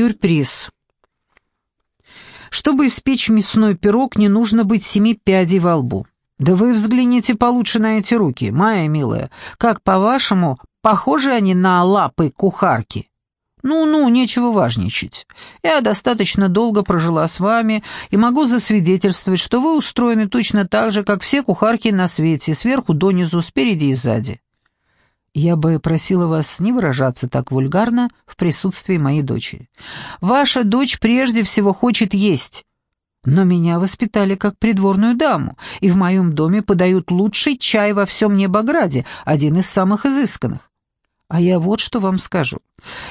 Сюрприз. Чтобы испечь мясной пирог, не нужно быть семи пядей во лбу. Да вы взгляните получше на эти руки, моя милая. Как, по-вашему, похожи они на лапы кухарки? Ну-ну, нечего важничать. Я достаточно долго прожила с вами и могу засвидетельствовать, что вы устроены точно так же, как все кухарки на свете, сверху донизу, спереди и сзади. Я бы просила вас не выражаться так вульгарно в присутствии моей дочери. Ваша дочь прежде всего хочет есть, но меня воспитали как придворную даму, и в моем доме подают лучший чай во всем Небограде, один из самых изысканных. А я вот что вам скажу.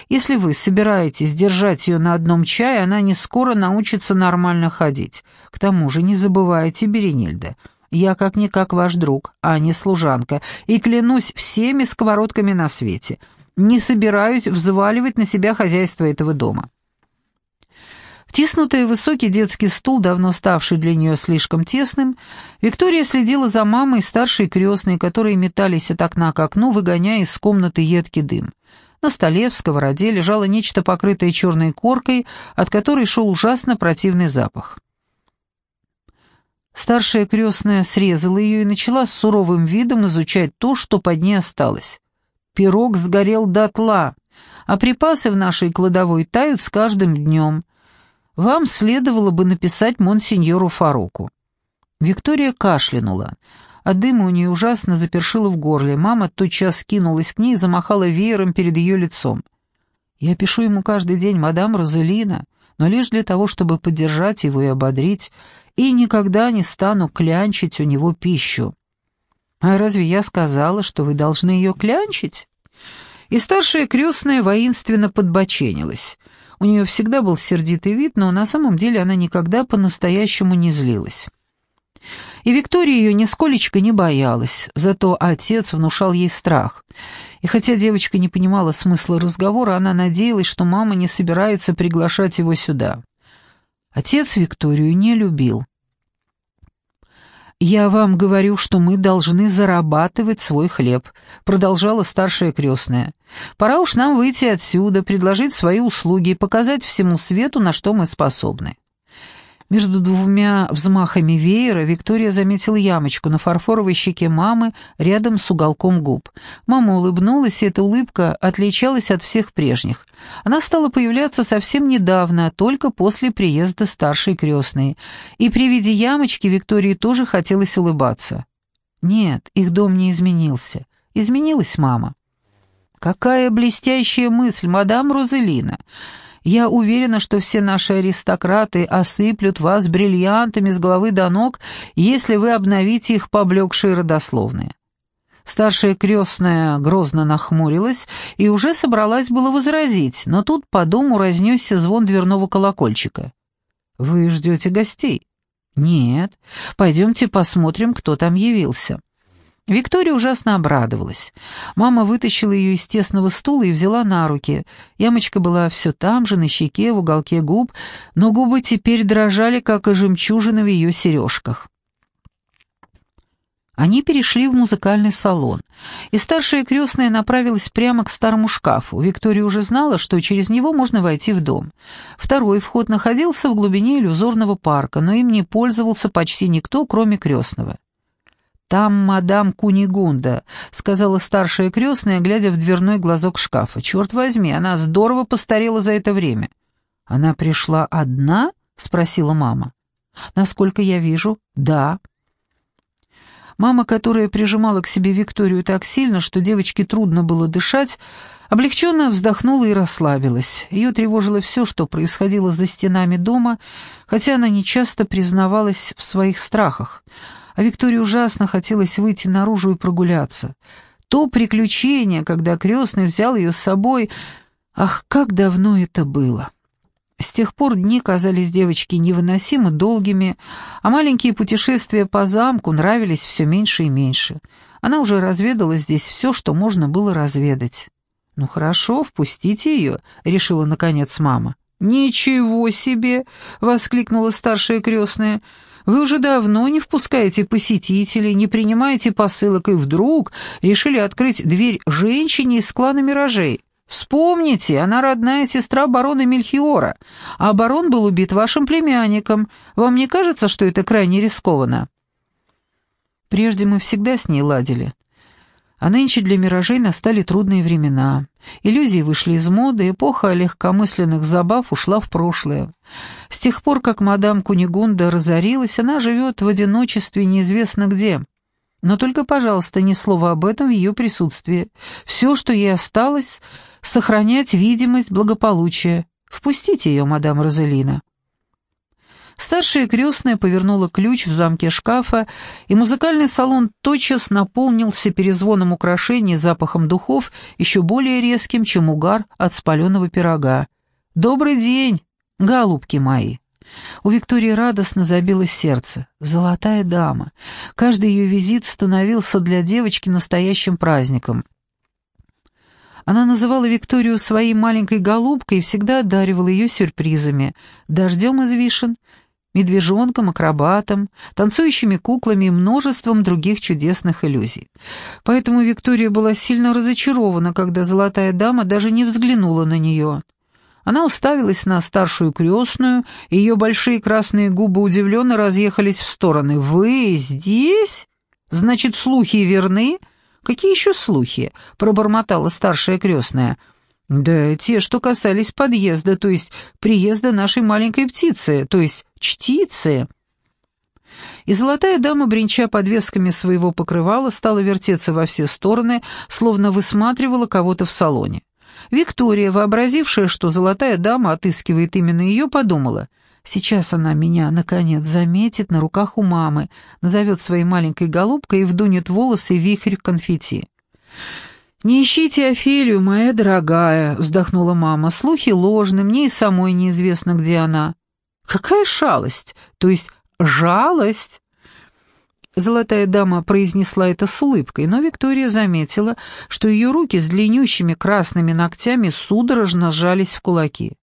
Если вы собираетесь держать ее на одном чае, она не скоро научится нормально ходить. К тому же не забывайте, Беренильда, я как-никак ваш друг, а не служанка, и клянусь всеми сковородками на свете. Не собираюсь взваливать на себя хозяйство этого дома. Втиснутая в высокий детский стул, давно ставший для нее слишком тесным, Виктория следила за мамой и старшей крестной, которые метались от окна к окну, выгоняя из комнаты едкий дым. На столе в сковороде лежало нечто покрытое черной коркой, от которой шел ужасно противный запах. Старшая крестная срезала ее и начала с суровым видом изучать то, что под ней осталось. Пирог сгорел дотла, а припасы в нашей кладовой тают с каждым днем. Вам следовало бы написать монсеньору Фаруку». Виктория кашлянула. а дыма у нее ужасно запершило в горле. Мама тотчас кинулась к ней и замахала веером перед ее лицом. «Я пишу ему каждый день, мадам Розелина, но лишь для того, чтобы поддержать его и ободрить, и никогда не стану клянчить у него пищу». «А разве я сказала, что вы должны ее клянчить?» И старшая крестная воинственно подбоченилась — у нее всегда был сердитый вид, но на самом деле она никогда по-настоящему не злилась. И Виктория ее нисколечко не боялась, зато отец внушал ей страх. И хотя девочка не понимала смысла разговора, она надеялась, что мама не собирается приглашать его сюда. Отец Викторию не любил. «Я вам говорю, что мы должны зарабатывать свой хлеб», — продолжала старшая крестная. «Пора уж нам выйти отсюда, предложить свои услуги и показать всему свету, на что мы способны». Между двумя взмахами веера Виктория заметила ямочку на фарфоровой щеке мамы рядом с уголком губ. Мама улыбнулась, и эта улыбка отличалась от всех прежних. Она стала появляться совсем недавно, только после приезда старшей крестной. И при виде ямочки Виктории тоже хотелось улыбаться. Нет, их дом не изменился. Изменилась мама. «Какая блестящая мысль, мадам Розелина!» Я уверена, что все наши аристократы осыплют вас бриллиантами с головы до ног, если вы обновите их поблекшие родословные». Старшая крестная грозно нахмурилась и уже собралась было возразить, но тут по дому разнесся звон дверного колокольчика. «Вы ждете гостей?» «Нет. Пойдемте посмотрим, кто там явился». Виктория ужасно обрадовалась. Мама вытащила ее из тесного стула и взяла на руки. Ямочка была все там же, на щеке, в уголке губ, но губы теперь дрожали, как и жемчужины в ее сережках. Они перешли в музыкальный салон, и старшая крестная направилась прямо к старому шкафу. Виктория уже знала, что через него можно войти в дом. Второй вход находился в глубине иллюзорного парка, но им не пользовался почти никто, кроме крестного. «Там мадам Кунигунда», — сказала старшая крестная, глядя в дверной глазок шкафа. «Черт возьми, она здорово постарела за это время». «Она пришла одна?» — спросила мама. «Насколько я вижу, да». Мама, которая прижимала к себе Викторию так сильно, что девочке трудно было дышать, облегченно вздохнула и расслабилась. Ее тревожило все, что происходило за стенами дома, хотя она нечасто признавалась в своих страхах — а Виктории ужасно хотелось выйти наружу и прогуляться. То приключение, когда крестный взял ее с собой... Ах, как давно это было! С тех пор дни казались девочке невыносимо долгими, а маленькие путешествия по замку нравились все меньше и меньше. Она уже разведала здесь все, что можно было разведать. «Ну хорошо, впустите ее», — решила наконец мама. «Ничего себе!» — воскликнула старшая крестная. Вы уже давно не впускаете посетителей, не принимаете посылок, и вдруг решили открыть дверь женщине из клана Миражей. Вспомните, она родная сестра барона Мельхиора, а барон был убит вашим племянником. Вам не кажется, что это крайне рискованно?» Прежде мы всегда с ней ладили. А нынче для миражей настали трудные времена. Иллюзии вышли из моды, эпоха легкомысленных забав ушла в прошлое. С тех пор, как мадам Кунигунда разорилась, она живет в одиночестве неизвестно где. Но только, пожалуйста, ни слова об этом в ее присутствии. Все, что ей осталось, сохранять видимость благополучия. Впустите ее, мадам Розелина. Старшая крестная повернула ключ в замке шкафа, и музыкальный салон тотчас наполнился перезвоном украшений запахом духов, еще более резким, чем угар от спаленного пирога. «Добрый день, голубки мои!» У Виктории радостно забилось сердце. Золотая дама. Каждый ее визит становился для девочки настоящим праздником. Она называла Викторию своей маленькой голубкой и всегда одаривала ее сюрпризами. Дождем из вишен, медвежонком, акробатом, танцующими куклами и множеством других чудесных иллюзий. Поэтому Виктория была сильно разочарована, когда золотая дама даже не взглянула на нее. Она уставилась на старшую крестную, и ее большие красные губы удивленно разъехались в стороны. «Вы здесь? Значит, слухи верны?» «Какие еще слухи?» — пробормотала старшая крестная. «Да те, что касались подъезда, то есть приезда нашей маленькой птицы, то есть чтицы». И золотая дама, бренча подвесками своего покрывала, стала вертеться во все стороны, словно высматривала кого-то в салоне. Виктория, вообразившая, что золотая дама отыскивает именно ее, подумала, «Сейчас она меня, наконец, заметит на руках у мамы, назовет своей маленькой голубкой и вдунет волосы вихрь конфетти». «Не ищите Офелию, моя дорогая», — вздохнула мама. «Слухи ложны, мне и самой неизвестно, где она». «Какая шалость! То есть жалость!» Золотая дама произнесла это с улыбкой, но Виктория заметила, что ее руки с длиннющими красными ногтями судорожно сжались в кулаки.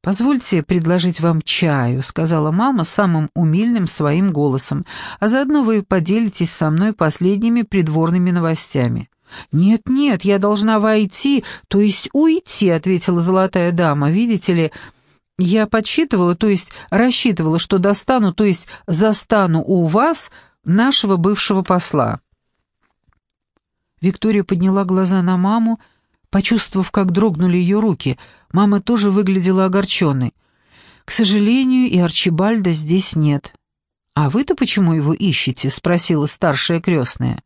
«Позвольте предложить вам чаю», — сказала мама самым умильным своим голосом, «а заодно вы поделитесь со мной последними придворными новостями». «Нет-нет, я должна войти, то есть уйти», — ответила золотая дама. «Видите ли, я подсчитывала, то есть рассчитывала, что достану, то есть застану у вас нашего бывшего посла». Виктория подняла глаза на маму, почувствовав, как дрогнули ее руки. Мама тоже выглядела огорченной. «К сожалению, и Арчибальда здесь нет». «А вы-то почему его ищете?» — спросила старшая крестная.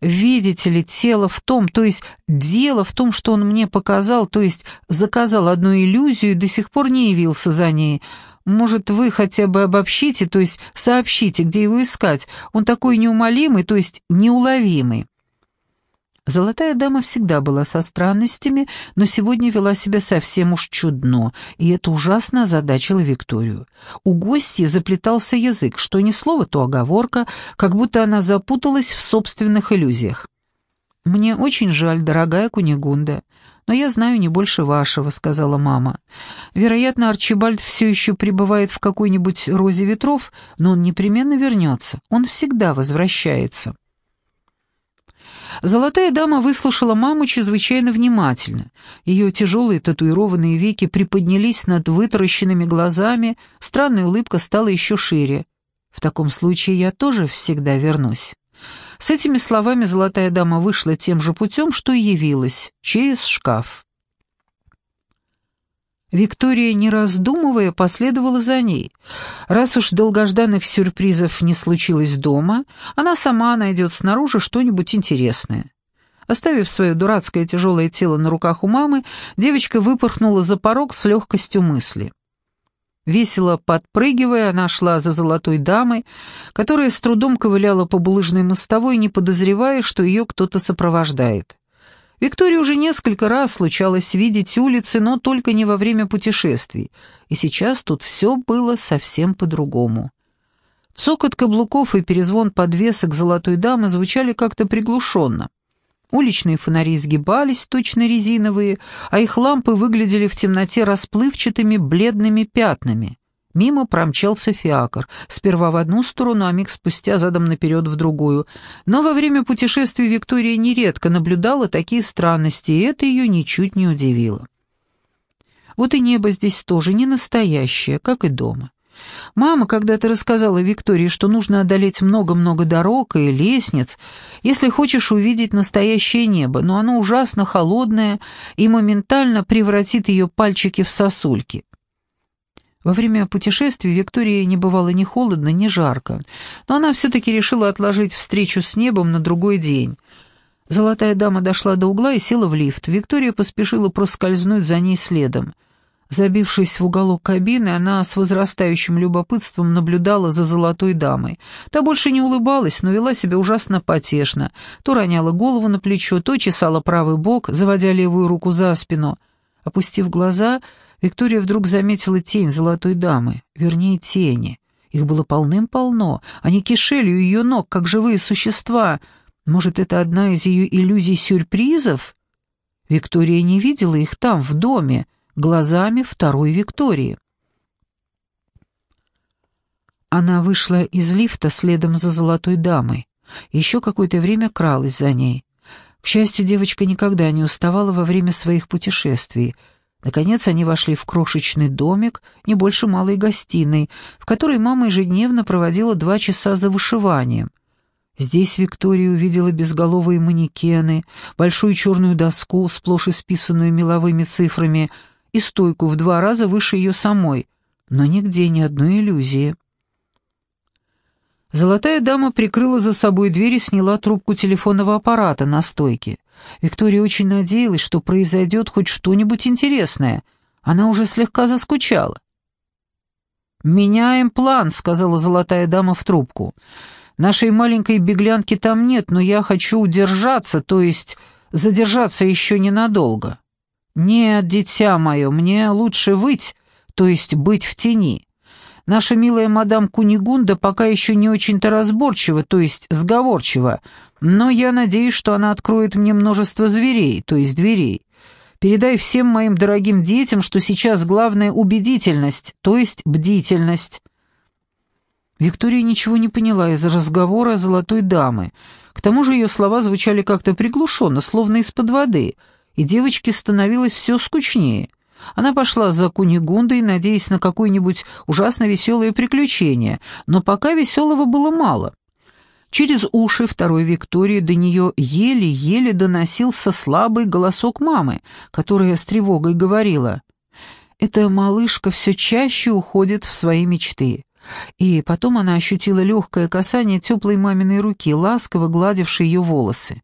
«Видите ли, тело в том, то есть дело в том, что он мне показал, то есть заказал одну иллюзию и до сих пор не явился за ней. Может, вы хотя бы обобщите, то есть сообщите, где его искать. Он такой неумолимый, то есть неуловимый». Золотая дама всегда была со странностями, но сегодня вела себя совсем уж чудно, и это ужасно озадачило Викторию. У гостья заплетался язык, что ни слово, то оговорка, как будто она запуталась в собственных иллюзиях. «Мне очень жаль, дорогая Кунигунда, но я знаю не больше вашего», — сказала мама. «Вероятно, Арчибальд все еще пребывает в какой-нибудь розе ветров, но он непременно вернется. Он всегда возвращается». Золотая дама выслушала маму чрезвычайно внимательно. Ее тяжелые татуированные веки приподнялись над вытаращенными глазами, странная улыбка стала еще шире. «В таком случае я тоже всегда вернусь». С этими словами золотая дама вышла тем же путем, что и явилась, через шкаф. Виктория, не раздумывая, последовала за ней. Раз уж долгожданных сюрпризов не случилось дома, она сама найдет снаружи что-нибудь интересное. Оставив свое дурацкое тяжелое тело на руках у мамы, девочка выпорхнула за порог с легкостью мысли. Весело подпрыгивая, она шла за золотой дамой, которая с трудом ковыляла по булыжной мостовой, не подозревая, что ее кто-то сопровождает. Виктории уже несколько раз случалось видеть улицы, но только не во время путешествий, и сейчас тут все было совсем по-другому. Цокот каблуков и перезвон подвесок золотой дамы звучали как-то приглушенно. Уличные фонари сгибались, точно резиновые, а их лампы выглядели в темноте расплывчатыми бледными пятнами. Мимо промчался фиакр, сперва в одну сторону, а миг спустя задом наперед в другую. Но во время путешествий Виктория нередко наблюдала такие странности, и это ее ничуть не удивило. Вот и небо здесь тоже не настоящее, как и дома. Мама когда-то рассказала Виктории, что нужно одолеть много-много дорог и лестниц, если хочешь увидеть настоящее небо, но оно ужасно холодное и моментально превратит ее пальчики в сосульки. Во время путешествия Виктории не бывало ни холодно, ни жарко, но она все-таки решила отложить встречу с небом на другой день. Золотая дама дошла до угла и села в лифт. Виктория поспешила проскользнуть за ней следом. Забившись в уголок кабины, она с возрастающим любопытством наблюдала за золотой дамой. Та больше не улыбалась, но вела себя ужасно потешно. То роняла голову на плечо, то чесала правый бок, заводя левую руку за спину. Опустив глаза, Виктория вдруг заметила тень золотой дамы, вернее, тени. Их было полным-полно, они кишели у ее ног, как живые существа. Может, это одна из ее иллюзий-сюрпризов? Виктория не видела их там, в доме, — глазами второй Виктории. Она вышла из лифта следом за золотой дамой. Еще какое-то время кралась за ней. К счастью, девочка никогда не уставала во время своих путешествий. Наконец они вошли в крошечный домик, не больше малой гостиной, в которой мама ежедневно проводила два часа за вышиванием. Здесь Виктория увидела безголовые манекены, большую черную доску, сплошь исписанную меловыми цифрами — и стойку в два раза выше ее самой, но нигде ни одной иллюзии. Золотая дама прикрыла за собой дверь и сняла трубку телефонного аппарата на стойке. Виктория очень надеялась, что произойдет хоть что-нибудь интересное. Она уже слегка заскучала. «Меняем план», — сказала золотая дама в трубку. «Нашей маленькой беглянки там нет, но я хочу удержаться, то есть задержаться еще ненадолго». «Нет, дитя мое, мне лучше выть, то есть быть в тени. Наша милая мадам Кунигунда пока еще не очень-то разборчива, то есть сговорчива, но я надеюсь, что она откроет мне множество зверей, то есть дверей. Передай всем моим дорогим детям, что сейчас главная убедительность, то есть бдительность». Виктория ничего не поняла из разговора золотой дамы. К тому же ее слова звучали как-то приглушенно, словно из-под воды — и девочке становилось все скучнее. Она пошла за Кунигундой, надеясь на какое-нибудь ужасно веселое приключение, но пока веселого было мало. Через уши второй Виктории до нее еле-еле доносился слабый голосок мамы, которая с тревогой говорила. «Эта малышка все чаще уходит в свои мечты». И потом она ощутила легкое касание теплой маминой руки, ласково гладившей ее волосы.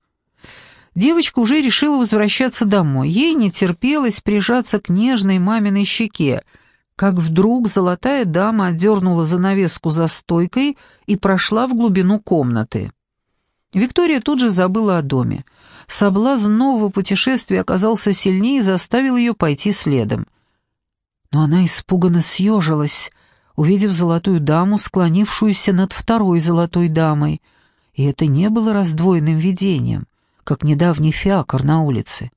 Девочка уже решила возвращаться домой. Ей не терпелось прижаться к нежной маминой щеке, как вдруг золотая дама отдернула занавеску за стойкой и прошла в глубину комнаты. Виктория тут же забыла о доме. Соблазн нового путешествия оказался сильнее и заставил ее пойти следом. Но она испуганно съежилась, увидев золотую даму, склонившуюся над второй золотой дамой, и это не было раздвоенным видением как недавний фиакр на улице.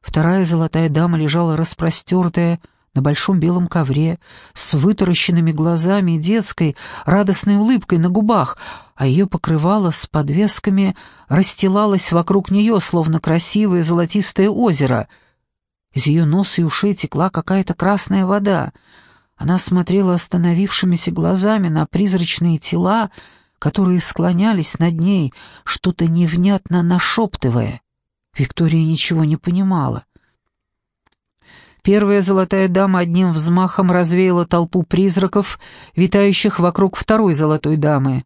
Вторая золотая дама лежала распростертая на большом белом ковре, с вытаращенными глазами и детской, радостной улыбкой на губах, а ее покрывало с подвесками расстилалось вокруг нее, словно красивое золотистое озеро. Из ее носа и ушей текла какая-то красная вода. Она смотрела остановившимися глазами на призрачные тела, которые склонялись над ней, что-то невнятно нашептывая. Виктория ничего не понимала. Первая золотая дама одним взмахом развеяла толпу призраков, витающих вокруг второй золотой дамы.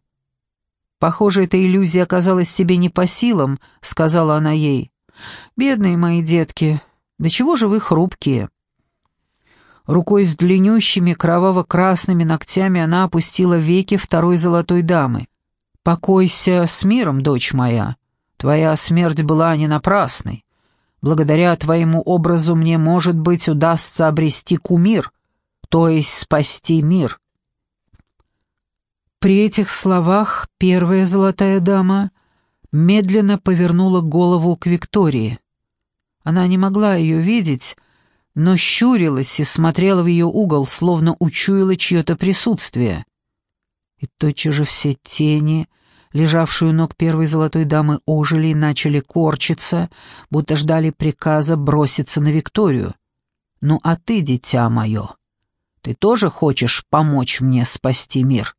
«Похоже, эта иллюзия оказалась себе не по силам», — сказала она ей. «Бедные мои детки, да чего же вы хрупкие?» Рукой с длиннющими кроваво-красными ногтями она опустила веки второй золотой дамы. «Покойся с миром, дочь моя. Твоя смерть была не напрасной. Благодаря твоему образу мне, может быть, удастся обрести кумир, то есть спасти мир». При этих словах первая золотая дама медленно повернула голову к Виктории. Она не могла ее видеть, но щурилась и смотрела в ее угол, словно учуяла чье-то присутствие. И тотчас же все тени, лежавшие у ног первой золотой дамы, ожили и начали корчиться, будто ждали приказа броситься на Викторию. «Ну а ты, дитя мое, ты тоже хочешь помочь мне спасти мир?»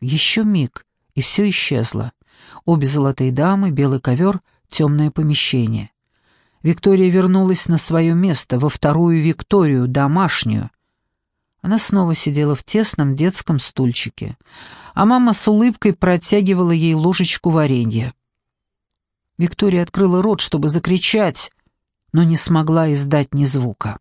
Еще миг, и все исчезло. Обе золотые дамы, белый ковер, темное помещение. Виктория вернулась на свое место, во вторую Викторию, домашнюю. Она снова сидела в тесном детском стульчике, а мама с улыбкой протягивала ей ложечку варенья. Виктория открыла рот, чтобы закричать, но не смогла издать ни звука.